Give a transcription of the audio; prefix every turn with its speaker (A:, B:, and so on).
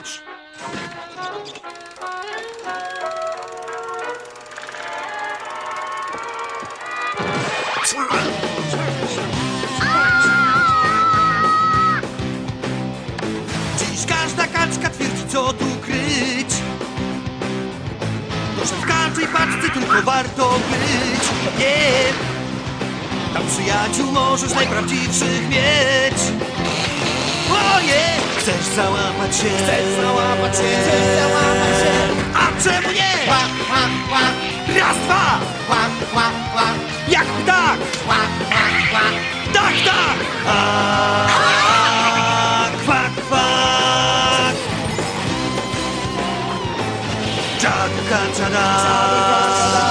A: marsz!
B: Dziś każda kaczka twierdzi, co tu kryć. To, w każdej paczce tylko warto być. Nie, tam przyjaciół możesz najprawdziwszych mieć. Chcesz załapać się? Chcesz załapać się? Chcesz załapać się? A czemu nie?
A: Kła, kła, kła.
B: Raz, dwa.
A: Kła, kła, kła.
B: Jak tak?
A: Kła, kła, kła.
B: Tak, tak. A, tak. Kwa, kwa. Czaka, czada